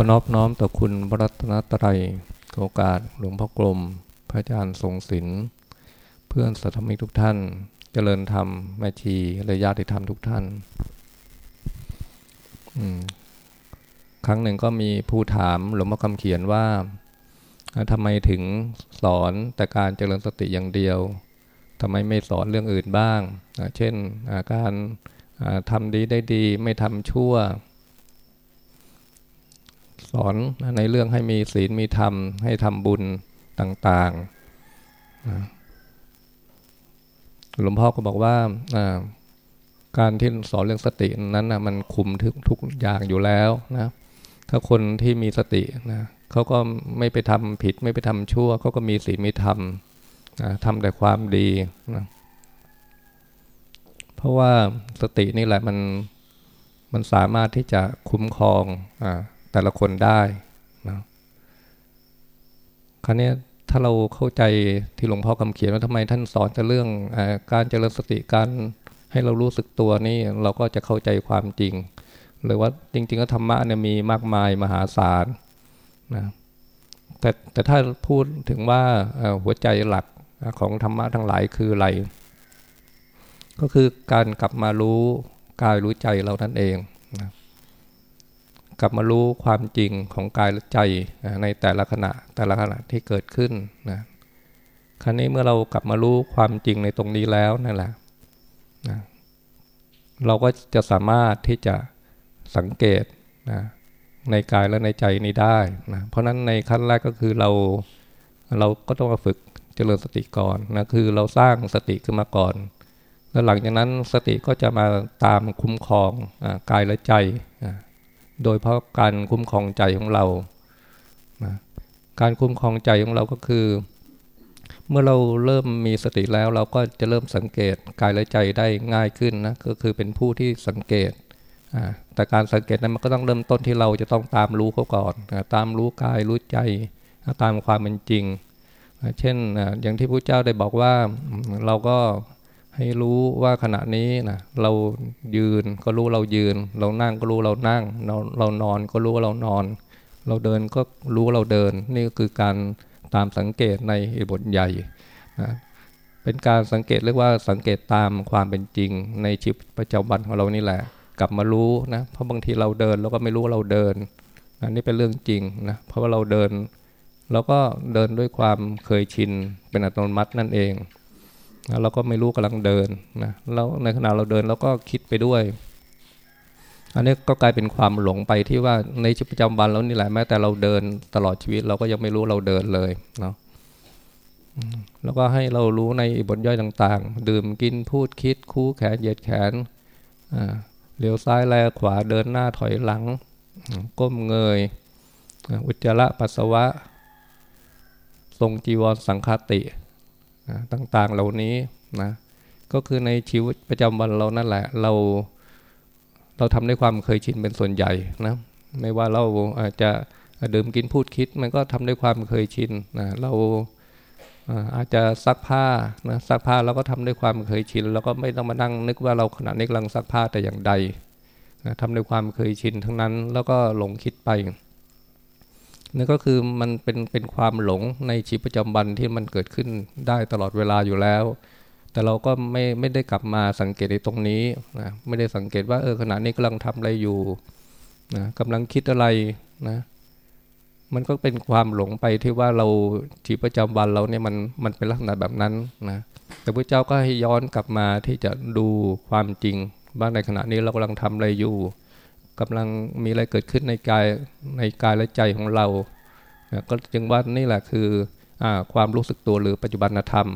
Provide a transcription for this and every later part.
ก็นอบน้อมต่อคุณพระรัตนตรัยโอกาสหลวงพ่อกลม พระอาจารย์ทรงศิลป์เพื่อนสัตมิกทุกท่าน เจริญธรรมแม่ชีและญาติธรรมทุกท่าน ครั้งหนึ่งก็มีผู้ถามหลวงพ่อคำเขียนว่าทำไมถึงสอนแต่การเจริญสติอย่างเดียวทำไมไม่สอนเรื่องอื่นบ้าง เช่นการทำดีได้ดีไม่ทำชั่ว สอนในเรื่องให้มีศีลมีธรรม ให้ทำบุญต่างๆหลวงพ่อก็บอกว่าการที่สอนเรื่องสตินั้นนะมันคุมทุกทุกอย่างอยู่แล้วนะ ถ้าคนที่มีสตินะเขาก็ไม่ไปทำผิด ไม่ไปทำชั่วเขาก็มีศีลมีธรรมนะทำแต่ความดีนะเพราะว่าสตินี่แหละมันมันสามารถที่จะคุ้มครองอ แต่ละคนได้นะครั้นี้ถ้าเราเข้าใจที่หลวงพ่อคำเขียนว่าทำไมท่านสอนแต่เรื่องอการเจริญสติการให้เรารู้สึกตัวนี่เราก็จะเข้าใจความจริง หรือว่าจริงๆก็ธรรมะเนี่ยมีมากมายมหาศาลนะแต่แต่ถ้าพูดถึงว่าหัวใจหลักของธรรมะทั้งหลายคืออะไร ก็คือการกลับมารู้กายรู้ใจเรานั่นเอง กลับมารู้ความจริงของกายและใจในแต่ละขณะแต่ละขณะที่เกิดขึ้นนะครั้นี้เมื่อเรากลับมารู้ความจริงในตรงนี้แล้วนั่นแหละนะเราก็จะสามารถที่จะสังเกตนะในกายและในใจนี้ได้นะเพราะนั้นในขั้นแรกก็คือเราเราก็ต้องมาฝึกเจริญสติก่อนนะคือเราสร้างสติขึ้นมาก่อน แล้วหลังจากนั้นสติก็จะมาตามคุ้มครองอกายและใจ โดยเพราะการคุ้มครองใจของเรานะการคุ้มครองใจของเราก็คือ เมื่อเราเริ่มมีสติแล้วเราก็จะเริ่มสังเกตกายและใจได้ง่ายขึ้นนะก็คือเป็นผู้ที่สังเกต แต่การสังเกตนั้นมันก็ต้องเริ่มต้นที่เราจะต้องตามรู้เขาก่อน ตามรู้กายรู้ใจตามความเป็นจริง เช่นอย่างที่พระเจ้าได้บอกว่าเราก็ ให้รู้ว่าขณะนี้นะเรายืนก็รู้เรายืน เรานั่งก็รู้เรานั่ง เราเรานอนก็รู้ว่าเรานอน เราเดินก็รู้เราเดิน นี่ก็คือการตามสังเกตในบทใหญ่นะเป็นการสังเกตเรียกว่าสังเกตตามความเป็นจริงในชีวิตประจำวันของเรานี่แหละ กลับมารู้นะเพราะบางทีเราเดินเราก็ไม่รู้เราเดินนะนี่เป็นเรื่องจริงนะเพราะว่าเราเดินเราก็เดินด้วยความเคยชินเป็นอัตโนมัตินั่นเอง นะเราก็ไม่รู้กำลังเดินนะแล้วในขณะเราเดินเราก็คิดไปด้วย อันนี้ก็กลายเป็นความหลงไปที่ว่าในชีวิตประจำวันเรานี่แหละแม้แต่เราเดินตลอดชีวิต เราก็ยังไม่รู้เราเดินเลยเนาะแล้วก็ให้เรารู้ในบทย่อยต่างๆ ดื่มกินพูดคิดคู่แขนเหยียดแขนเลี้ยวซ้ายแลขวาเดินหน้าถอยหลัง ก้มเงย อุจจาระปัสสาวะ ทรงจีวรสังคติ ต่างๆเหล่านี้นะก็คือในชีวิตประจำวันเรานั่นแหละ เราเราทำด้วยความเคยชินเป็นส่วนใหญ่นะไม่ว่าเราอาจจะดื่มกินพูดคิด มันก็ทำด้วยความเคยชินนะเราอาจจะซักผ้านะซักผ้าเราก็ทำด้วยความเคยชินเราก็ไม่ต้องมานั่งนึกว่าเราขณะนี้กำลังซักผ้าแต่อย่างใดนะทำด้วยความเคยชินทั้งนั้นแล้วก็หลงคิดไป นั่นก็คือมันเป็นเป็นความหลงในชีวิตประจำวันที่มันเกิดขึ้นได้ตลอดเวลาอยู่แล้ว แต่เราก็ไม่ไม่ได้กลับมาสังเกตในตรงนี้นะไม่ได้สังเกตว่าเออขณะนี้กำลังทำอะไรอยู่นะกำลังคิดอะไรนะมันก็เป็นความหลงไปที่ว่าเราชีวิตประจำวันเราเนี่ยมันมันเป็นลักษณะแบบนั้นนะแต่พระเจ้าก็ให้ย้อนกลับมาที่จะดูความจริงว่าในขณะนี้เรากำลังทำอะไรอยู่ กำลังมีอะไรเกิดขึ้นในกายในกายและใจของเราก็จึงว่านี่แหละคืออความรู้สึกตัวหรือปัจจุบันธรรม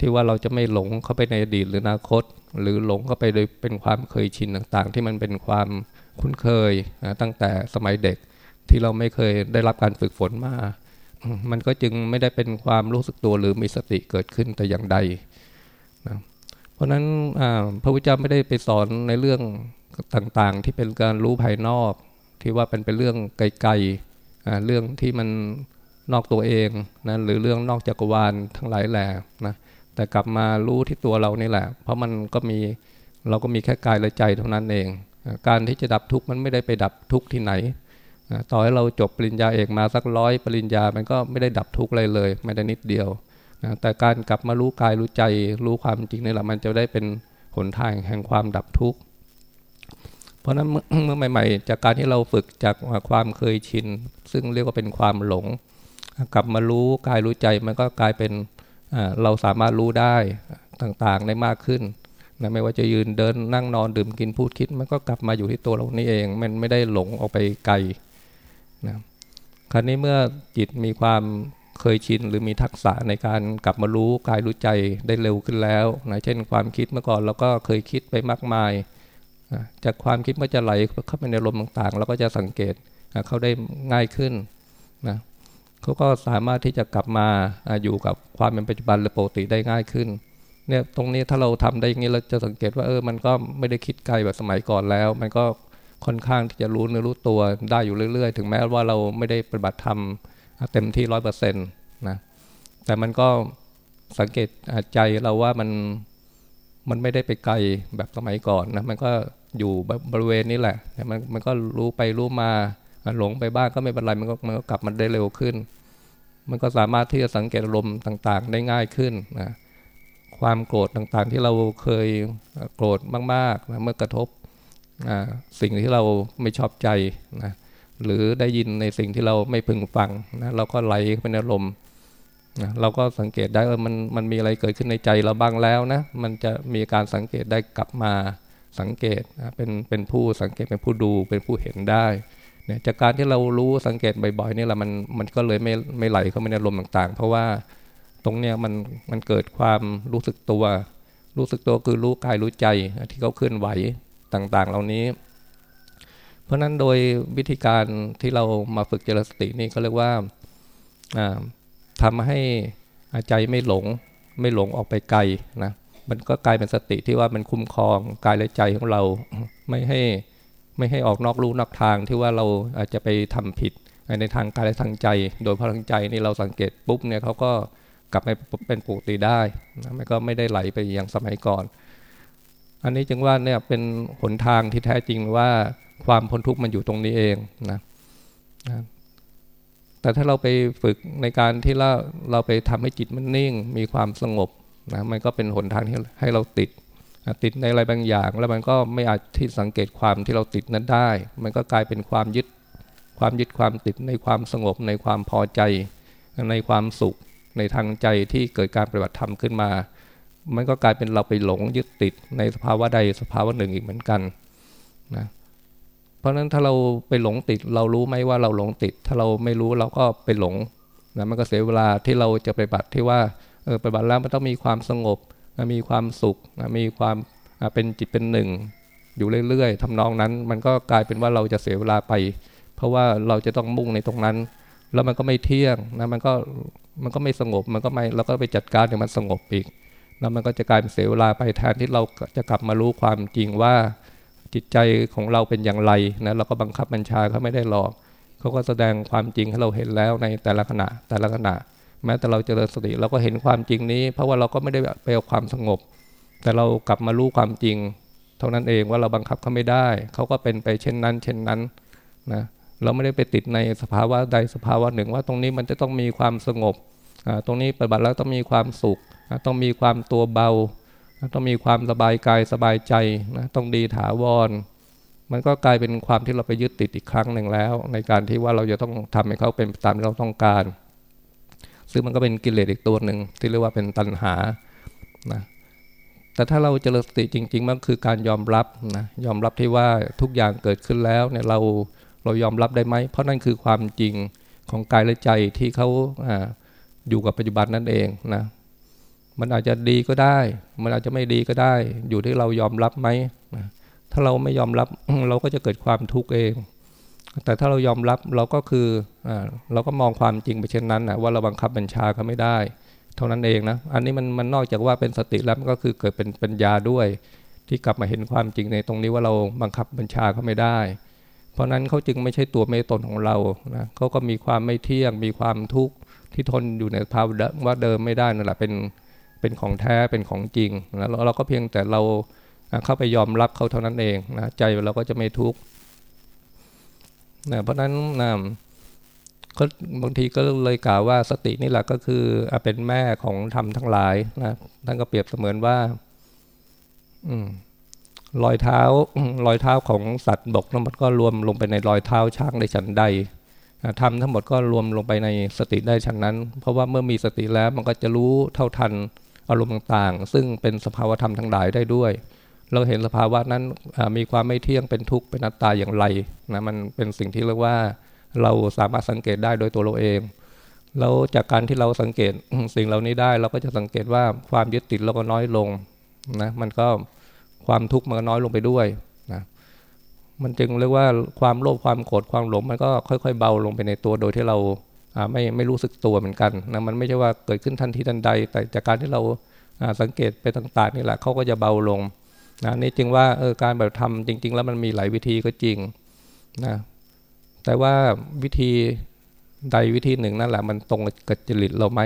ที่ว่าเราจะไม่หลงเข้าไปในอดีตหรืออนาคต หรือหลงเข้าไปโดยเป็นความเคยชินต่างๆ ที่มันเป็นความคุ้นเคยตั้งแต่สมัยเด็กที่เราไม่เคยได้รับการฝึกฝนมา มันก็จึงไม่ได้เป็นความรู้สึกตัวหรือมีสติเกิดขึ้นแต่อย่างใดนะเพราะฉะนั้นพระพุทธเจ้าไม่ได้ไปสอนในเรื่อง ต่างๆ ที่เป็นการรู้ภายนอก ที่ว่าเป็นเป็นเรื่องไกลๆเรื่องที่มันนอกตัวเองนะหรือเรื่องนอกจักรวาลทั้งหลายแหล่นะแต่กลับมารู้ที่ตัวเรานี่แหละ เพราะมันก็มีเราก็มีแค่กายและใจเท่านั้นเอง การที่จะดับทุกข์มันไม่ได้ไปดับทุกข์ที่ไหน ต่อให้เราจบปริญญาเอกมาสักร้อยปริญญา มันก็ไม่ได้ดับทุกข์เลยเลย ไม่ได้นิดเดียวนะแต่การกลับมารู้กายรู้ใจรู้ความจริงนี่แหละมันจะได้เป็นหนทางแห่งความดับทุกข์ เพราะนั้นเมื่อใหม่ ๆ จากการที่เราฝึกจากความเคยชิน ซึ่งเรียกว่าเป็นความหลง กลับมารู้กายรู้ใจมันก็กลายเป็นเราสามารถรู้ได้ต่างๆได้มากขึ้นนะไม่ว่าจะยืนเดินนั่งนอนดื่มกินพูดคิด มันก็กลับมาอยู่ที่ตัวเรานี่เอง มันไม่ได้หลงออกไปไกลนะคราวนี้เมื่อจิตมีความเคยชินหรือมีทักษะในการกลับมารู้กายรู้ใจได้เร็วขึ้นแล้วนะเช่นความคิดเมื่อก่อนเราก็เคยคิดไปมากมาย นะจากความคิดมันจะไหลเข้าไปในลมต่างๆเราก็จะสังเกตเขาได้ง่ายขึ้นนะเขาก็สามารถที่จะกลับมาอยู่กับความเป็นปัจจุบันหรือปกติได้ง่ายขึ้นเนี่ยตรงนี้ถ้าเราทำได้อย่างนี้เราจะสังเกตว่าเออมันก็ไม่ได้คิดไกลแบบสมัยก่อนแล้ว มันก็ค่อนข้างที่จะรู้เนื้อรู้ตัวได้อยู่เรื่อย ๆ ถึงแม้ว่าเราไม่ได้ปฏิบัติธรรมเต็มที่ร้อยเปอร์เซ็นต์นะแต่มันก็สังเกตใจเราว่ามันมันไม่ได้ไปไกลแบบสมัยก่อนนะมันก็ อยู่บริเวณนี้แหละมันมันก็รู้ไปรู้มาหลงไปบ้างก็ไม่เป็นไรมันก็มันก็กลับมาได้เร็วขึ้น มันก็สามารถที่จะสังเกตอารมณ์ต่างๆ ได้ง่ายขึ้นนะความโกรธต่างๆ ที่เราเคยโกรธมากๆนะเมื่อกระทบสิ่งที่เราไม่ชอบใจนะหรือได้ยินในสิ่งที่เราไม่พึงฟังนะเราก็ไหลไปในอารมณ์นะเราก็สังเกตได้ว่ามันมันมีอะไรเกิดขึ้นในใจเราบ้างแล้วนะมันจะมีการสังเกตได้กลับมา สังเกตนะเป็นเป็นผู้สังเกตเป็นผู้ดูเป็นผู้เห็นได้เนี่ยจากการที่เรารู้สังเกตบ่อยๆนี่แหละมันมันก็เลยไม่ไม่ไหลเข้ามาในอารมต่างๆ เพราะว่าตรงเนี้ยมันมันเกิดความรู้สึกตัว รู้สึกตัวคือรู้กายรู้ใจที่เขาเคลื่อนไหวต่างๆ เหล่านี้ เพราะนั้นโดยวิธีการที่เรามาฝึกเจริญสตินี่เขาเรียกว่าทำให้ใจไม่หลงไม่หลงออกไปไกลนะ มันก็กลายเป็นสติที่ว่ามันคุ้มครองกายและใจของเราไม่ให้ไม่ให้ออกนอกรูนอกทางที่ว่าเราอาจจะไปทำผิดในทางกายและทางใจ โดยพลังใจนี่เราสังเกตปุ๊บเนี่ยเขาก็กลับไปเป็นปกติได้นะมันก็ไม่ได้ไหลไปอย่างสมัยก่อน อันนี้จึงว่าเนี่ยเป็นหนทางที่แท้จริงว่าความพ้นทุกข์มันอยู่ตรงนี้เองนะนะแต่ถ้าเราไปฝึกในการที่เราเราไปทำให้จิตมันนิ่ง มีความสงบ นะมันก็เป็นหนทางที่ให้เราติด ติดในอะไรบางอย่าง แล้วมันก็ไม่อาจที่สังเกตความที่เราติดนั้นได้ มันก็กลายเป็นความยึดความยึดความติดในความสงบในความพอใจ ในความสุขในทางใจที่เกิดการปฏิบัติธรรมขึ้นมา มันก็กลายเป็นเราไปหลงยึดติดในสภาวะใดสภาวะหนึ่งอีกเหมือนกันนะเพราะฉะนั้นถ้าเราไปหลงติด เรารู้ไหมว่าเราหลงติด ถ้าเราไม่รู้เราก็ไปหลงนะมันก็เสียเวลาที่เราจะไปปฏิบัติที่ว่า เออปฏิบัติแล้วมันต้องมีความสงบมีความสุขมีความเป็นจิตเป็นหนึ่ง อยู่เรื่อยๆทำนองนั้น มันก็กลายเป็นว่าเราจะเสียเวลาไป เพราะว่าเราจะต้องมุ่งในตรงนั้น แล้วมันก็ไม่เที่ยงนะมันก็มันก็ไม่สงบมันก็ไม่เราก็ไปจัดการให้มันสงบอีกแล้วมันก็จะกลายเป็นเสียเวลาไปแทนที่เราจะกลับมารู้ความจริงว่าจิตใจของเราเป็นอย่างไรนะเราก็บังคับบัญชาเขาไม่ได้หรอกเขาก็แสดงความจริงให้เราเห็นแล้วในแต่ละขณะแต่ละขณะ แม้แต่เราเจริญสติเราก็เห็นความจริงนี้ เพราะว่าเราก็ไม่ได้ไปเอาความสงบ แต่เรากลับมารู้ความจริง เท่านั้นเองว่าเราบังคับเขาไม่ได้ เขาก็เป็นไปเช่นนั้น เช่นนั้นนะเราไม่ได้ไปติดในสภาวะใดสภาวะหนึ่งว่าตรงนี้มันจะต้องมีความสงบ ตรงนี้ปฏิบัติแล้วต้องมีความสุข ต้องมีความตัวเบา ต้องมีความสบายกายสบายใจนะต้องดีถาวร มันก็กลายเป็นความที่เราไปยึดติดอีกครั้งหนึ่งแล้ว ในการที่ว่าเราจะต้องทำให้เขาเป็นตามที่เราต้องการ ซึ่งมันก็เป็นกิเลสอีกตัวหนึ่งที่เรียกว่าเป็นตัณหานะแต่ถ้าเราเจริญสติจริง ๆ มันคือการยอมรับนะยอมรับที่ว่าทุกอย่างเกิดขึ้นแล้วเนี่ยเราเรายอมรับได้ไหม เพราะนั่นคือความจริงของกายและใจที่เขาออยู่กับปัจจุบันนั่นเองนะมันอาจจะดีก็ได้ มันอาจจะไม่ดีก็ได้ อยู่ที่เรายอมรับไหมนะถ้าเราไม่ยอมรับเราก็จะเกิดความทุกข์เอง แต่ถ้าเรายอมรับเราก็คืออเราก็มองความจริงไปเช่นนั้นนะว่าเราบังคับบัญชาเขาไม่ได้ เท่านั้นเองนะ อันนี้มันมันนอกจากว่าเป็นสติแล้วมันก็คือเกิดเป็นปัญญาด้วย ที่กลับมาเห็นความจริงในตรงนี้ว่าเราบังคับบัญชาเขาไม่ได้ เพราะนั้นเขาจึงไม่ใช่ตัวเมตนของเรานะเขาก็มีความไม่เที่ยง มีความทุกข์ที่ทนอยู่ในภาวะว่าเดิมไม่ได้นั่นแหละเป็นเป็นของแท้เป็นของจริงนะเราก็เพียงแต่เราเข้าไปยอมรับเขาเท่านั้นเองนะใจเราก็จะไม่ทุกข์ นะเพราะฉะนั้นนะก็บางทีก็เลยกล่าวว่าสตินี่แหละก็คือเป็นแม่ของธรรมทั้งหลายนะท่านก็เปรียบเสมือนว่า อืมรอยเท้ารอยเท้าของสัตว์บกทั้งหมดก็รวมลงไปในรอยเท้าช้างในชั้นใดทำทั้งหมดก็รวมลงไปในสติได้ชั้นนั้น เพราะว่าเมื่อมีสติแล้วมันก็จะรู้เท่าทันอารมณ์ต่างๆ ซึ่งเป็นสภาวธรรมทั้งหลายได้ด้วย เราเห็นสภาวะนั้นมีความไม่เที่ยงเป็นทุกข์เป็นนัตตาอย่างไรนะมันเป็นสิ่งที่เรียกว่าเราสามารถสังเกตได้โดยตัวเราเองแล้วจากการที่เราสังเกตสิ่งเหล่านี้ได้ เราก็จะสังเกตว่าความยึดติดเราก็น้อยลงนะมันก็ความทุกข์มันก็น้อยลงไปด้วยนะมันจึงเรียกว่าความโลภความโกรธความหลงมันก็ค่อยๆ เบาลงไปในตัวโดยที่เราไม่ไม่รู้สึกตัวเหมือนกันนะมันไม่ใช่ว่าเกิดขึ้นทันทีทันใด แต่จากการที่เราสังเกตไปต่างๆนี่แหละเขาก็จะเบาลง นะนี่จึงว่าเออการแบบทำจริง ๆ แล้วมันมีหลายวิธีก็จริงนะแต่ว่าวิธีใดวิธีหนึ่งนั่นแหละมันตรงกับจริตเราไหม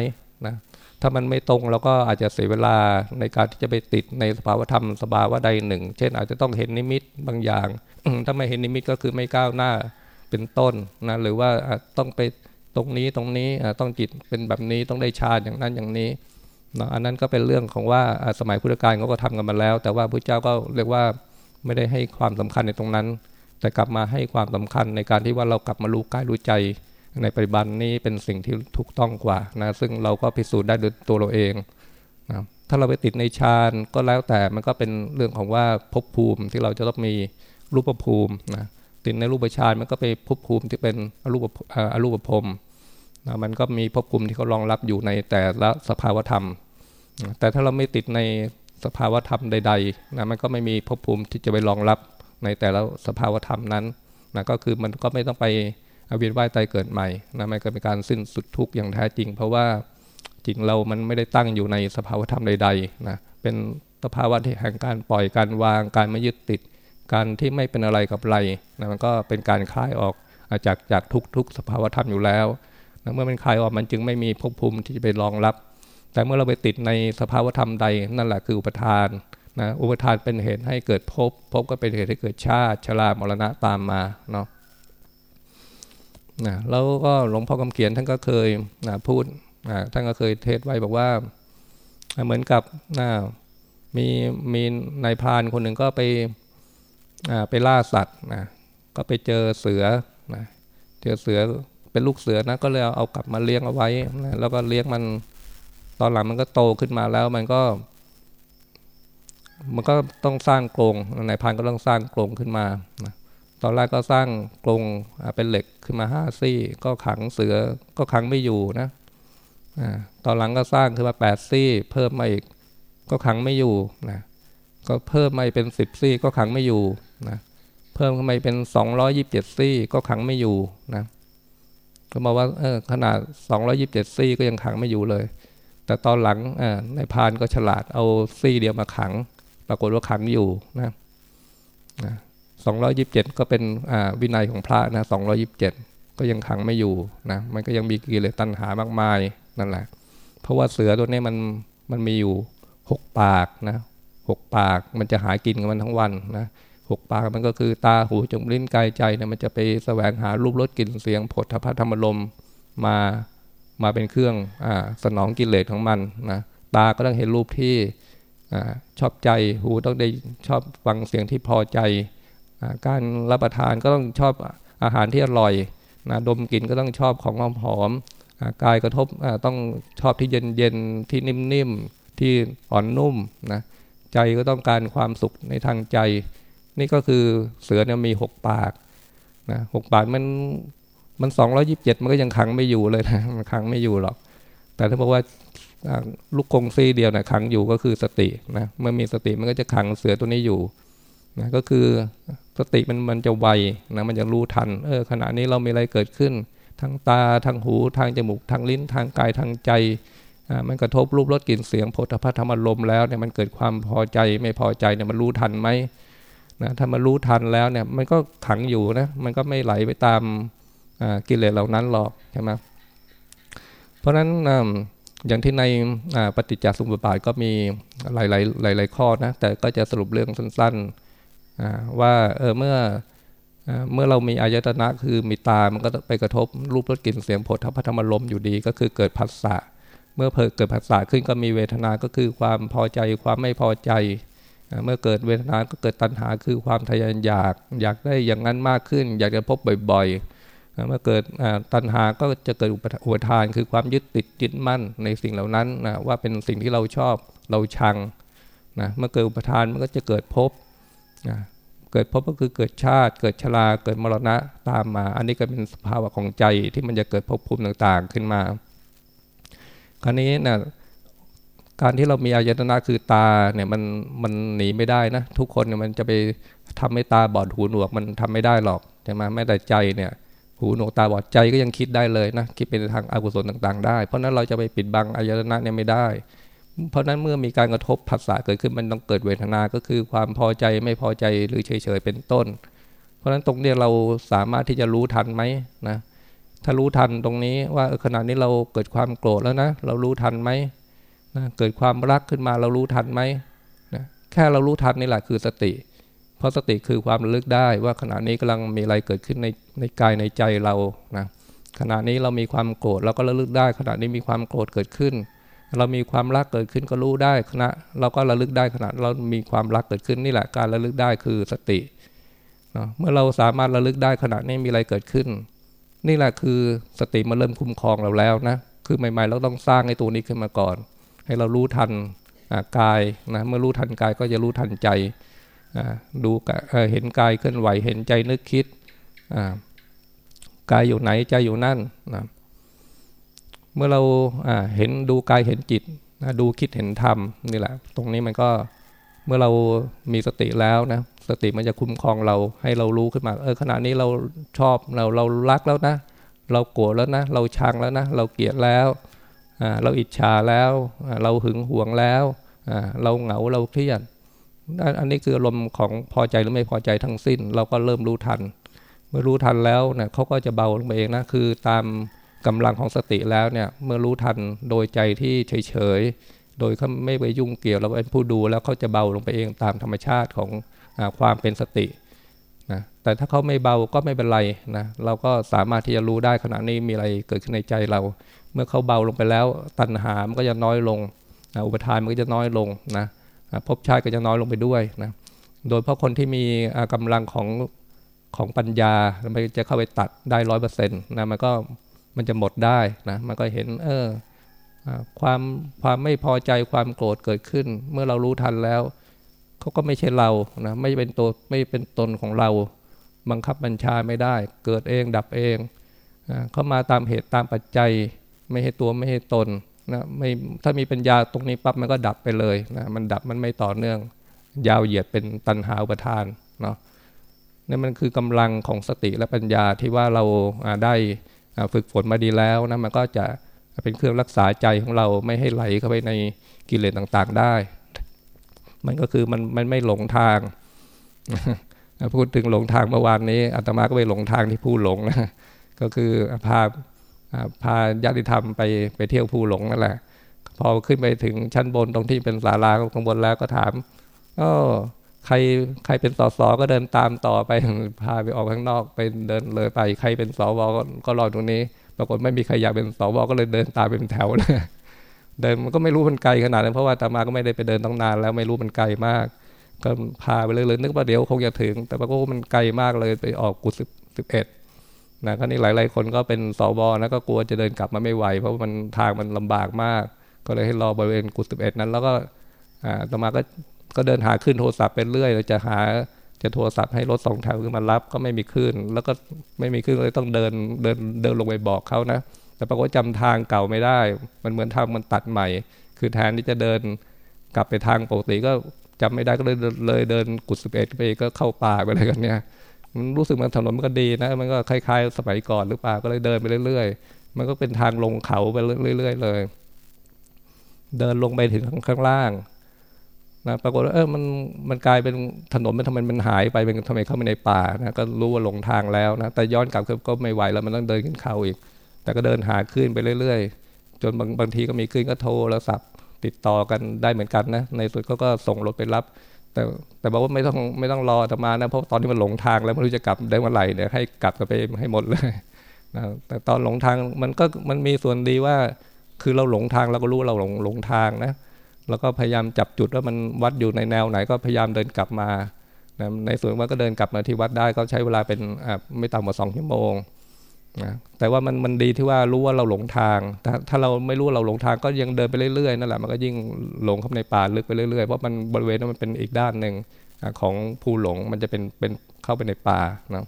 นะถ้ามันไม่ตรงเราก็อาจจะเสียเวลาในการที่จะไปติดในสภาวธรรมสภาวะใดหนึ่ง เช่นอาจจะต้องเห็นนิมิตบางอย่าง ถ้าไม่เห็นนิมิตก็คือไม่ก้าวหน้าเป็นต้นนะหรือว่าต้องไปตรงนี้ตรงนี้ต้องจิตเป็นแบบนี้ต้องได้ฌานอย่างนั้นอย่างนี้ นะอันนั้นก็เป็นเรื่องของว่าสมัยพุทธกาลเขาก็ทำกันมาแล้ว แต่ว่าพระเจ้าก็เรียกว่าไม่ได้ให้ความสำคัญในตรงนั้น แต่กลับมาให้ความสำคัญในการที่ว่าเรากลับมารู้กายรู้ใจ ในปัจจุบันนี้เป็นสิ่งที่ถูกต้องกว่านะซึ่งเราก็พิสูจน์ได้ด้วยตัวเราเองนะถ้าเราไปติดในฌานก็แล้วแต่มันก็เป็นเรื่องของว่าภพภูมิที่เราจะต้องมีรูปภูมินะติดในรูปฌานมันก็ไปภพภูมิที่เป็นอรูปอรูปภพ นะมันก็มีภพภูมิที่เขารองรับอยู่ในแต่ละสภาวธรรม แต่ถ้าเราไม่ติดในสภาวธรรมใดๆนะมันก็ไม่มีภพภูมิที่จะไปรองรับในแต่ละสภาวธรรมนั้นนะก็คือมันก็ไม่ต้องไปเวียนว่ายตายเกิดใหม่นะมันก็เป็นการสิ้นสุดทุกข์อย่างแท้จริง เพราะว่าจริงเรามันไม่ได้ตั้งอยู่ในสภาวธรรมใดๆนะเป็นสภาวะที่แห่งการปล่อยการวางการไม่ยึดติด การที่ไม่เป็นอะไรกับอะไรนะมันก็เป็นการคลายออกจากจากทุกทุกสภาวธรรมอยู่แล้ว เมื่อมันคลายออกมันจึงไม่มีภพภูมิที่จะไปรองรับ แต่เมื่อเราไปติดในสภาวธรรมใดนั่นแหละคืออุปทานนะอุปทานเป็นเหตุให้เกิดภพภพก็เป็นเหตุให้เกิดชาติชรามรณะตามมาเนาะนะแล้วก็หลวงพ่อคำเขียนท่านก็เคยนะพูดนะท่านก็เคยเทศไว้บอกว่า เหมือนกับนะมีมีนายพรานคนหนึ่งก็ไปไปล่าสัตว์นะก็ไปเจอเสือนะเจอเสือ เป็นลูกเสือนะก็เลยเอากลับมาเลี้ยงเอาไว้นะแล้วก็เลี้ยงมันตอนหลังมันก็โตขึ้นมาแล้วมันก็ มันก็ต้องสร้างกรงนายพรานก็ต้องสร้างกรงขึ้นมานะตอนแรกก็สร้างกรงเป็นเหล็กขึ้นมาห้าซี่ ก็ขังเสือก็ขังไม่อยู่นะตอนหลังก็สร้างขึ้นมาแปดซี่ เพิ่มมาอีก ก็ขังไม่อยู่นะก็เพิ่มมาเป็นสิบซี่ ก็ขังไม่อยู่นะเพิ่มขึ้นมาเป็นสองร้อยิบเจ็ดซี่ ก็ขังไม่อยู่นะ ก็มาว่าเออขนาดสองร้อยิบเจ็ดซี่ก็ยังขังไม่อยู่เลย แต่ตอนหลังในพานก็ฉลาดเอาซี่เดียวมาขัง ปรากฏว่าขังอยู่นะนะ227ก็เป็นวินัยของพระนะ227ก็ยังขังไม่อยู่นะมันก็ยังมีกิเลสตัณหามากมายนั่นแหละ เพราะว่าเสือตัวนี้มันมันมีอยู่หกปากนะหกปากมันจะหากินกันมันทั้งวันนะ หกปากมันก็คือตาหูจมูกลิ้นกายใจเนี่ยมันจะไปแสวงหารูปรสกลิ่นเสียงผลทพธรรมลมมามาเป็นเครื่องอสนองกิเลสของมันนะตาก็ต้องเห็นรูปที่อชอบใจหูต้องได้ชอบฟังเสียงที่พอใจการรับประทานก็ต้องชอบอาหารที่อร่อยนะดมกลิ่นก็ต้องชอบของหอมหอมกายกระทบต้องชอบที่เย็นเย็นที่นิ่มๆที่อ่อนนุ่มนะใจก็ต้องการความสุขในทางใจ นี่ก็คือเสือเนี่ยมีหกปากนะหกปากมันมันสองร้อยิบเจ็ดมันก็ยังขังไม่อยู่เลยนะมันขังไม่อยู่หรอก แต่ถ้าบอกว่าลูกกงซีเดียวนะขังอยู่ก็คือสตินะเมื่อมีสติมันก็จะขังเสือตัวนี้อยู่นะก็คือสติมันมันจะไวนะมันจะรู้ทันเออขณะนี้เรามีอะไรเกิดขึ้น ทางตาทางหูทางจมูกทางลิ้นทางกายทางใจอ่ามันกระทบรูปรสกลิ่นเสียงโผฏฐัพธรรมลมแล้วเนี่ยมันเกิดความพอใจไม่พอใจเนี่ยมันรู้ทันไหม นะถ้ามันรู้ทันแล้วเนี่ยมันก็ขังอยู่นะมันก็ไม่ไหลไปตามกิเลสเหล่านั้นหรอกใช่ไหมเพราะฉะนั้นอย่างที่ในปฏิจจสมุปบาทก็มีหลาย ๆ หลาย ๆ ข้อนะแต่ก็จะสรุปเรื่องสั้นๆว่าเออเมื่อเมื่อเรามีอายตนะคือมีตา มันก็ไปกระทบรูปรสกลิ่นเสียงผลทัพธรรมลมอยู่ดี ก็คือเกิดผัสสะ เมื่อเกิดผัสสะขึ้นก็มีเวทนา ก็คือความพอใจ ความไม่พอใจ เมื่อเกิดเวทนาก็เกิดตัณหาคือความทยานอยาก อยากได้อย่างนั้นมากขึ้น อยากจะพบบ่อยๆ เมื่อเกิดตัณหาก็จะเกิดอุปทานคือความยึดติดยึดมั่นในสิ่งเหล่านั้นนะว่าเป็นสิ่งที่เราชอบเราชังนะเมื่อเกิดอุปทานมันก็จะเกิดพนะเกิดพบก็คือเกิดชาติ เกิดชราเกิดมรณะตามมา อันนี้ก็เป็นสภาวะของใจที่มันจะเกิดภพภูมิต่างๆขึ้นมา คราวนี้นะ การที่เรามีอายตนะคือตาเนี่ยมันมันหนีไม่ได้นะ ทุกคนเนี่ยมันจะไปทำให้ตาบอดหูหนวกมันทำไม่ได้หรอกใช่ไหมแม้แต่ใจเนี่ยหูหนวกตาบอดใจก็ยังคิดได้เลยนะคิดเป็นทางอากุศลต่างๆ ได้ เพราะนั้นเราจะไปปิดบังอายตนะเนี่ยไม่ได้ เพราะนั้นเมื่อมีการกระทบผัสสะเกิดขึ้นมันต้องเกิดเวทนาก็คือความพอใจไม่พอใจหรือเฉยๆเป็นต้น เพราะฉะนั้นตรงนี้เราสามารถที่จะรู้ทันไหมนะถ้ารู้ทันตรงนี้ว่าขณะนี้เราเกิดความโกรธแล้วนะเรารู้ทันไหม นะเกิดความรักขึ้นมาเรารู้ทันไหมนะแค่เรารู้ทันนี่แหละคือสติ เพราะสติคือความระลึกได้ว่าขณะนี้กำลังมีอะไรเกิดขึ้นในในกายในใจเรานะขณะนี้เรามีความโกรธเราก็ระลึกได้ ขณะนี้มีความโกรธเกิดขึ้น เรามีความรักเกิดขึ้นก็รู้ได้ขณะเราก็ระลึกได้ขณะเรามีความรักเกิดขึ้นนี่แหละการระลึกได้คือสติเมื่อเราสามารถระลึกได้ขณะนี้มีอะไรเกิดขึ้น นี่แหละคือสติมาเริ่มคุ้มครองเราแล้วนะคือใหม่ๆเราต้องสร้างไอ้ตัวนี้ขึ้นมาก่อน ให้เรารู้ทันกายนะเมื่อรู้ทันกายก็จะรู้ทันใจดูเห็นกายเคลื่อนไหวเห็นใจนึกคิดกายอยู่ไหนใจอยู่นั่นนะเมื่อเราเห็นดูกายเห็นจิตดูคิดเห็นธรรมนี่แหละ ตรงนี้มันก็เมื่อเรามีสติแล้วนะสติมันจะคุ้มครองเราให้เรารู้ขึ้นมา เออขณะนี้เราชอบเราเรารักแล้วนะ เราโกรธแล้วนะ เราชังแล้วนะ เราเกลียดแล้ว เราอิจฉาแล้วเราหึงหวงแล้วเราเหงาเราเครียดอันนี้คืออารมณ์ของพอใจหรือไม่พอใจทั้งสิ้น เราก็เริ่มรู้ทัน เมื่อรู้ทันแล้วเนี่ยเขาก็จะเบาลงไปเองนะคือตามกำลังของสติแล้วเนี่ยเมื่อรู้ทันโดยใจที่เฉยๆโดยเขาไม่ไปยุ่งเกี่ยวเราเป็นผู้ดูแล้วเขาจะเบาลงไปเองตามธรรมชาติของอความเป็นสตินะแต่ถ้าเขาไม่เบาก็ไม่เป็นไรนะเราก็สามารถที่จะรู้ได้ขณะนี้มีอะไรเกิดขึ้นในใจเรา มื่อเขาเบาลงไปแล้ว ตัณหามันก็จะน้อยลงอุปทานมันก็จะน้อยลงนะภพชาติก็จะน้อยลงไปด้วยนะโดยเพราะคนที่มีกำลังของของปัญญามันจะเข้าไปตัดได้ร้อยเปอร์เซ็นต์นะมันก็มันจะหมดได้นะมันก็เห็นเออความความไม่พอใจความโกรธเกิดขึ้น เมื่อเรารู้ทันแล้วเขาก็ไม่ใช่เรานะไม่เป็นตัวไม่เป็นตนของเรา บังคับบัญชาไม่ได้ เกิดเองดับเองเขามาตามเหตุตามปัจจัย ไม่ให้ตัวไม่ให้ตนนะไม่ถ้ามีปัญญาตรงนี้ปั๊บมันก็ดับไปเลยนะมันดับมันไม่ต่อเนื่อง ยาวเหยียดเป็นตันหาอุปทานเนาะนี่มันคือกำลังของสติและปัญญาที่ว่าเราได้ฝึกฝนมาดีแล้วนะมันก็จะเป็นเครื่องรักษาใจของเราไม่ให้ไหลเข้าไปในกิเลสต่างๆได้ มันก็คือมันมันไม่หลงทางพูดถึงหลงทางเมื่อวานนี้อาตมาก็ไปหลงทางที่ผู้หลงนะก็คือพา พาญาติธรรมไปไปเที่ยวผู้หลงนั่นแหละ พอขึ้นไปถึงชั้นบนตรงที่เป็นศาลาข้างบนแล้วก็ถามอ๋อใครใครเป็นสสก็เดินตามต่อไปพาไปออกข้างนอกไปเดินเลยไปใครเป็นสวก็รอตรงนี้ ปรากฏไม่มีใครอยากเป็นสวก็เลยเดินตามเป็นแถวเลยเดินมันก็ไม่รู้มันไกลขนาดนั้นเพราะว่าตามาก็ไม่ได้ไปเดินตั้งนานแล้วไม่รู้มันไกลมาก ก็พาไปเลยเลยนึกว่าเดี๋ยวคงจะถึง แต่ปรากฏมันไกลมากเลยไปออกกุศลสิบเอ็ด นะคราวนี้หลาย ๆ คนก็เป็นสวนะก็กลัวจะเดินกลับมาไม่ไหว เพราะมันทางมันลำบากมาก ก็เลยให้รอบริเวณกุศลสิบเอ็ดนั้น แล้วก็อ่าตมาก็ก็เดินหาขึ้นโทรศัพท์ไปเรื่อยเราจะหาจะโทรศัพท์ให้รถสองแถวขึ้นมารับก็ไม่มีขึ้น แล้วก็ไม่มีขึ้นเลยต้องเดินเดินเดินลงไปบอกเขานะ แต่ปรากฏจำทางเก่าไม่ได้ มันเหมือนทางมันตัดใหม่ คือแทนที่จะเดินกลับไปทางปกติก็จำไม่ได้ก็เลยเลยเดินกุศลเอ็ดไปก็เข้าป่าไปอะไรกันเนี่ย มันรู้สึกมันถนนมันก็ดีนะ มันก็คล้ายๆ สมัยก่อนหรือเปล่าก็เลยเดินไปเรื่อยๆ มันก็เป็นทางลงเขาไปเรื่อยๆเลย เดินลงไปถึงข้างล่างนะปรากฏว่าเออมันมันกลายเป็นถนนมันทำไมมันหายไปเป็นทำไมเข้าไปในป่านะก็รู้ว่าหลงทางแล้วนะแต่ย้อนกลับก็ไม่ไหวแล้วมันต้องเดินขึ้นเขาอีก แต่ก็เดินหาขึ้นไปเรื่อยๆ จนบางบางทีก็มีขึ้นก็โทรแล้วสับติดต่อกันได้เหมือนกันนะในสุดเขาก็ส่งรถไปรับ แต่แต่บอกว่าไม่ต้องไม่ต้องรอธรรมานะเพราะตอนนี้มันหลงทางแล้วไม่รู้จะกลับได้เมื่อไหร่เนี่ยให้กลับกันไปให้หมดเลยนะแต่ตอนหลงทางมันก็มันมีส่วนดีว่า คือเราหลงทางเราก็รู้เราหลงหลงทางนะ แล้วก็พยายามจับจุดว่ามันวัดอยู่ในแนวไหนก็พยายามเดินกลับมานะในส่วนว่าก็เดินกลับมาที่วัดได้ก็ใช้เวลาเป็นไม่ต่ำกว่าสองชั่วโมง นะแต่ว่ามันมันดีที่ว่ารู้ว่าเราหลงทาง ถ้าถ้าเราไม่รู้เราหลงทางก็ยังเดินไปเรื่อยๆนั่นแหละมันก็ยิ่งหลงเข้าในป่าลึกไปเรื่อยๆเพราะมันบริเวณนั้นมันเป็นอีกด้านหนึ่งของภูหลงมันจะเป็นเป็นเข้าไปในป่านะ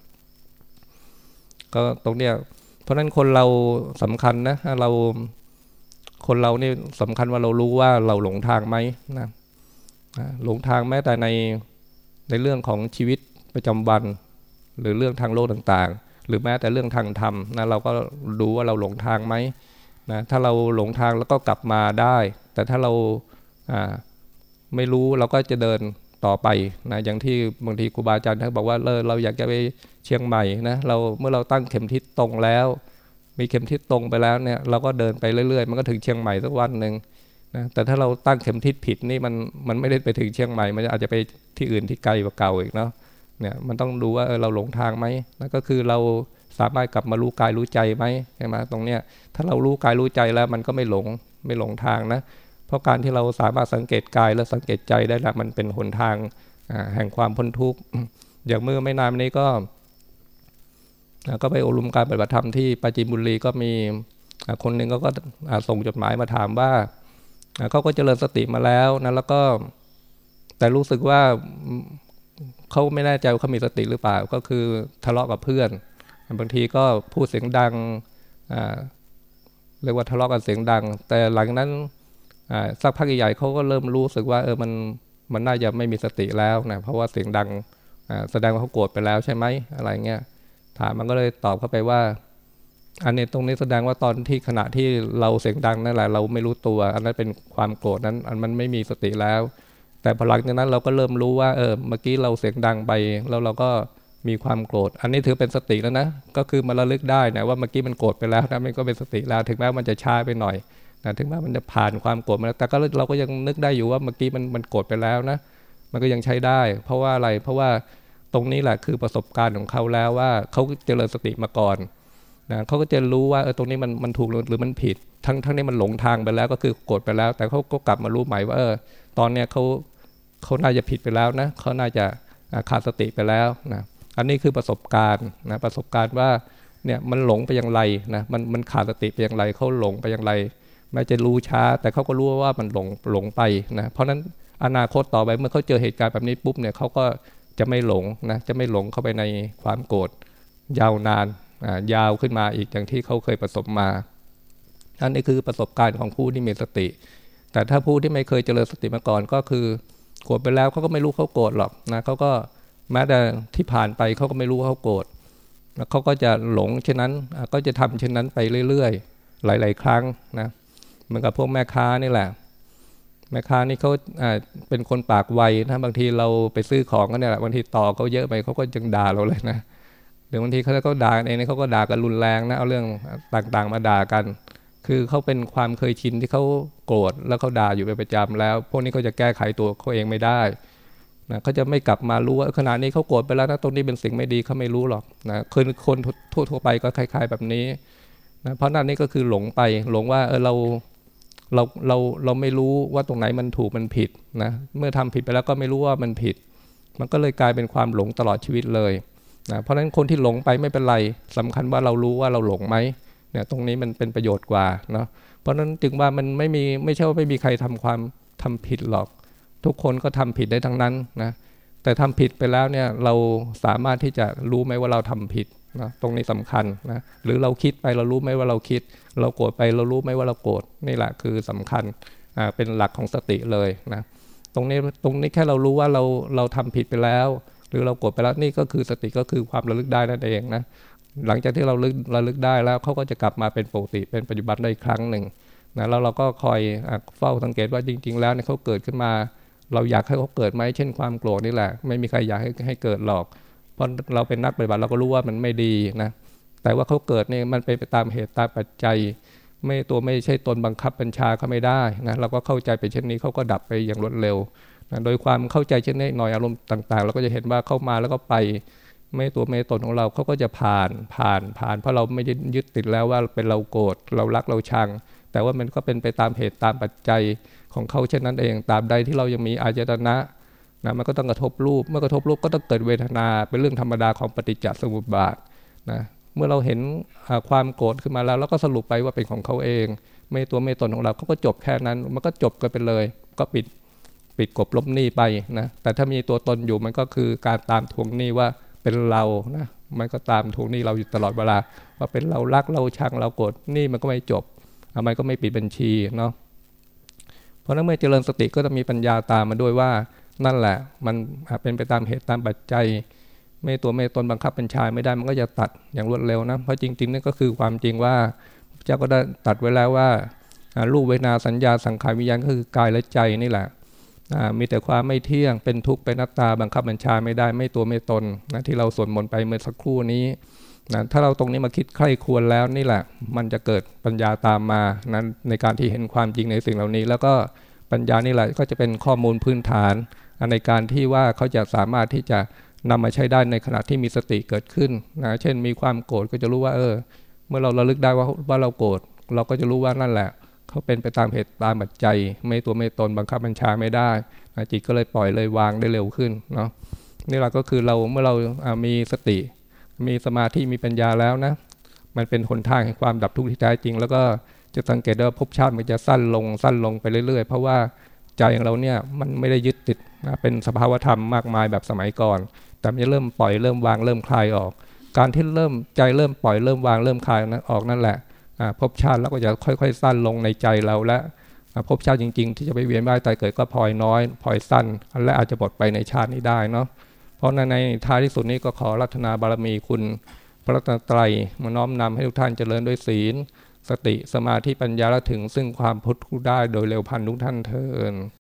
ก็ตรงเนี้ยเพราะฉะนั้นคนเราสำคัญนะเราคนเรานี่สำคัญว่าเรารู้ว่าเราหลงทางไหมนะหลงทางแม้แต่ในในเรื่องของชีวิตประจำวัน หรือเรื่องทางโลกต่างๆ หรือแม้แต่เรื่องทางธรรมนะเราก็ดูว่าเราหลงทางไหมนะถ้าเราหลงทางแล้วก็กลับมาได้ แต่ถ้าเราไม่รู้เราก็จะเดินต่อไปนะอย่างที่บางทีครูบาอาจารย์ท่านบอกว่าเราเราอยากจะไปเชียงใหม่นะเราเมื่อเราตั้งเข็มทิศตรงแล้ว มีเข็มทิศตรงไปแล้วเนี่ยเราก็เดินไปเรื่อยๆ มันก็ถึงเชียงใหม่สักวันหนึ่งนะแต่ถ้าเราตั้งเข็มทิศผิดนี่มันมันไม่ได้ไปถึงเชียงใหม่ มันอาจจะไปที่อื่นที่ไกลกว่าเก่าอีกเนาะ เนี่ยมันต้องดูว่าเออเราหลงทางไหมนั่นก็คือเราสามารถกลับมารู้กายรู้ใจไหมใช่ไหมตรงเนี้ยถ้าเรารู้กายรู้ใจแล้วมันก็ไม่หลงไม่หลงทางนะ เพราะการที่เราสามารถสังเกตกายและสังเกตใจได้ละมันเป็นหนทางแห่งความพ้นทุกข์อย่างเมื่อไม่นานนี้ก็ ก็ไปอบรมการปฏิบัติธรรมที่ปาจีนบุรีก็มีคนหนึ่งก็ก็ส่งจดหมายมาถามว่าเขาก็เจริญสติมาแล้วนะแล้วก็แต่รู้สึกว่า เขาไม่แน่ใจว่าเขามีสติหรือเปล่า ก็คือทะเลาะกับเพื่อน บางทีก็พูดเสียงดังเรียกว่าทะเลาะกันเสียงดัง แต่หลังนั้นสักพักใหญ่เขาก็เริ่มรู้สึกว่าเออมันมันน่าจะไม่มีสติแล้วนะเพราะว่าเสียงดังแสดงว่าเขาโกรธไปแล้วใช่ไหมอะไรเงี้ยถามมันก็เลยตอบเข้าไปว่า อันนี้ตรงนี้แสดงว่าตอนที่ขณะที่เราเสียงดังนั่นแหละเราไม่รู้ตัว อันนั้นเป็นความโกรธนั้นอันมันไม่มีสติแล้ว แต่พอหลังจากนั้นเราก็เริ่มรู้ว่าเออเมื่อกี้เราเสียงดังไป แล้วเราก็มีความโกรธ อันนี้ถือเป็นสติแล้วนะ ก็คือมันระลึกได้นะว่าเมื่อกี้มันโกรธไปแล้วนะมันก็เป็นสติแล้ว ถึงแม้มันจะช้าไปหน่อยนะถึงแม้มันจะผ่านความโกรธมาแล้ว แต่ก็เราก็ยังนึกได้อยู่ว่าเมื่อกี้มันมันโกรธไปแล้วนะ มันก็ยังใช้ได้ เพราะว่าอะไร เพราะว่าตรงนี้แหละคือประสบการณ์ของเขาแล้วว่าเขาเจริญสติมาก่อนนะเขาก็จะรู้ว่าเออตรงนี้มันมันถูกหรือมันผิด ทั้งทั้งนี้มันหลงทางไปแล้วก็คือโกรธไปแล้ว แต่เขาก็กลับมารู้ใหม่ว่าเออตอนเนี้ยเขา เขาน่าจะผิดไปแล้วนะเขาน่าจะขาดสติไปแล้วนะอันนี้คือประสบการณ์นะประสบการณ์ว่าเนี่ยมันหลงไปอย่างไรนะมันมันขาดสติไปอย่างไรเขาหลงไปอย่างไรแม้จะรู้ช้า แต่เขาก็รู้ว่ามันหลงหลงไปนะเพราะฉะนั้นอนาคตต่อไปเมื่อเขาเจอเหตุการณ์แบบนี้ปุ๊บเนี่ยเขาก็จะไม่หลงนะจะไม่หลงเข้าไปในความโกรธยาวนานยาวขึ้นมาอีกอย่างที่เขาเคยประสบมาอันนี้คือประสบการณ์ของผู้ที่มีสติ แต่ถ้าผู้ที่ไม่เคยเจริญสติมาก่อนก็คือ โกรธไปแล้วเขาก็ไม่รู้เขาโกรธหรอกนะเขาก็แม้แต่ที่ผ่านไปเขาก็ไม่รู้เขาโกรธแล้วเขาก็จะหลงเช่นนั้นก็จะทำเช่นนั้นไปเรื่อยๆ หลาย ๆ ครั้งนะเหมือนกับพวกแม่ค้านี่แหละ แม่ค้านี่เขาเป็นคนปากไวนะบางทีเราไปซื้อของกันเนี่ยแหละบางทีต่อเขาเยอะไปเขาก็จึงด่าเราเลยนะหรือบางทีเขาก็ด่าเองเขาก็ด่ากันรุนแรงนะเอาเรื่องต่างๆมาด่ากัน คือเขาเป็นความเคยชินที่เขาโกรธแล้วเขาด่าอยู่เป็นประจำแล้ว พวกนี้เขาจะแก้ไขตัวเขาเองไม่ได้นะเขาจะไม่กลับมารู้ว่าขณะนี้เขาโกรธไปแล้วนะตรงนี้เป็นสิ่งไม่ดีเขาไม่รู้หรอกนะคนคนทั่วไปก็คล้าย ๆแบบนี้นะเพราะนั่นนี่ก็คือหลงไปหลงว่าเออเราเราเราเราไม่รู้ว่าตรงไหนมันถูกมันผิดนะเมื่อทำผิดไปแล้วก็ไม่รู้ว่ามันผิด มันก็เลยกลายเป็นความหลงตลอดชีวิตเลยนะเพราะฉะนั้นคนที่หลงไปไม่เป็นไรสำคัญว่าเรารู้ว่าเราหลงไหม เนี่ยตรงนี้มันเป็นประโยชน์กว่าเนาะเพราะฉะนั้นจึงว่ามันไม่มีไม่ใช่ว่าไม่มีใครทำความทำผิดหรอก ทุกคนก็ทำผิดได้ทั้งนั้นนะแต่ทำผิดไปแล้วเนี่ยเราสามารถที่จะรู้ไหมว่าเราทำผิดนะตรงนี้สำคัญนะหรือเราคิดไปเรารู้ไหมว่าเราคิด เราโกรธไปเรารู้ไหมว่าเราโกรธนี่แหละคือสำคัญอ่าเป็นหลักของสติเลยนะตรงนี้ตรงนี้แค่เรารู้ว่าเราเราทำผิดไปแล้ว หรือเรากดไปแล้วนี่ก็คือสติก็คือความระลึกได้นั่นเองนะ หลังจากที่เราลึกระลึกได้แล้วเขาก็จะกลับมาเป็นปกติเป็นปัจจุบันได้อีกครั้งหนึ่งนะแล้วเราก็คอยเฝ้าสังเกตว่าจริง ๆ แล้วเนี่ยเขาเกิดขึ้นมา เราอยากให้เขาเกิดไหมเช่นความโกรธนี่แหละ ไม่มีใครอยากให้ให้เกิดหรอก เพราะเราเป็นนักปฏิบัติเราก็รู้ว่ามันไม่ดีนะแต่ว่าเขาเกิดเนี่ยมันเป็นไปตามเหตุตามปัจจัย ไม่ตัวไม่ใช่ตนบังคับบัญชาเขาไม่ได้นะเราก็เข้าใจไปเช่นนี้เขาก็ดับไปอย่างรวดเร็วนะโดยความเข้าใจเช่นนี้หน่อยอารมณ์ต่างๆ เราก็จะเห็นว่าเข้ามาแล้วก็ไป ไม่ตัวไม่ตนของเราเขาก็จะผ่านผ่านผ่าน เพราะเราไม่ยึดติดแล้วว่าเป็นเราโกรธเรารักเราชัง แต่ว่ามันก็เป็นไปตามเหตุตามปัจจัยของเขาเช่นนั้นเองตามใดที่เรายังมีอาจตนะนะมันก็ต้องกระทบรูป เมื่อกระทบรูปก็ต้องเกิดเวทนาเป็นเรื่องธรรมดาของปฏิจจสมุปบาทนะเมื่อเราเห็นความโกรธขึ้นมาแล้วเราก็สรุปไปว่าเป็นของเขาเอง ไม่ตัวไม่ตนของเราเขาก็จบแค่นั้น มันก็จบกันไปเลย ก็ปิดปิดกบลบหนี้ไปนะแต่ถ้ามีตัวตนอยู่มันก็คือการตามทวงหนี้ว่า เป็นเรานะมันก็ตามทวงหนี้เราอยู่ตลอดเวลา ว่าเป็นเรารักเราชังเราโกรธนี่มันก็ไม่จบมันก็ไม่ปิดบัญชีเนาะเพราะนั้นเมื่อเจริญสติก็จะมีปัญญาตามมาด้วยว่านั่นแหละ มันเป็นไปตามเหตุตามปัจจัย ไม่ตัวไม่ตนบังคับบัญชาไม่ได้มันก็จะตัดอย่างรวดเร็วนะเพราะจริงๆนี่ก็คือความจริงว่าเจ้าก็ได้ตัดไว้แล้วว่ารูปเวนาสัญญาสังขารวิญญาณก็คือกายและใจนี่แหละ มีแต่ความไม่เที่ยงเป็นทุกข์เป็นนัตตาบังคับบัญชาไม่ได้ไม่ตัวไม่ตนนะที่เราสวดมนต์ไปเมื่อสักครู่นี้นะถ้าเราตรงนี้มาคิดใคร่ควรแล้วนี่แหละ มันจะเกิดปัญญาตามมานั้นในการที่เห็นความจริงในสิ่งเหล่านี้ แล้วก็ปัญญานี่แหละก็จะเป็นข้อมูลพื้นฐาน ในการที่ว่าเขาจะสามารถที่จะนำมาใช้ได้ในขณะที่มีสติเกิดขึ้นนะเช่นมีความโกรธก็จะรู้ว่าเออ เมื่อเราระลึกได้ว่าว่าเราโกรธเราก็จะรู้ว่านั่นแหละ เขาเป็นไปตามเหตุตามปัจจัย ไม่ตัวไม่ตนบังคับบัญชาไม่ได้จิตก็เลยปล่อยเลยวางได้เร็วขึ้นเนาะนี่แหละก็คือเราเมื่อเรามีสติ มีสมาธิมีปัญญาแล้วนะ มันเป็นหนทางแห่งความดับทุกข์ที่แท้จริง แล้วก็จะสังเกตได้ว่าภพชาติมันจะสั้นลงสั้นลงไปเรื่อยๆ เพราะว่าใจของเราเนี่ยมันไม่ได้ยึดติดนะเป็นสภาวธรรมมากมายแบบสมัยก่อน แต่มันจะเริ่มปล่อยเริ่มวางเริ่มคลายออก การที่เริ่มใจเริ่มปล่อยเริ่มวางเริ่มคลายนั้นออกนั่นแหละ ภพชาติแล้วก็จะค่อยๆ สั้นลงในใจเราและภพชาติจริง ๆ ที่จะไปเวียนว่ายตายเกิดก็พลอยน้อยพลอยสั้น และอาจจะหมดไปในชาตินี้ได้เนาะเพราะในในท้ายที่สุดนี้ก็ขอรัตนาบารมีคุณพระรัตนตรัยมาน้อมนำให้ทุกท่านเจริญด้วยศีล สติสมาธิปัญญาและถึงซึ่งความพุทธได้โดยเร็วพันทุกท่านเทิน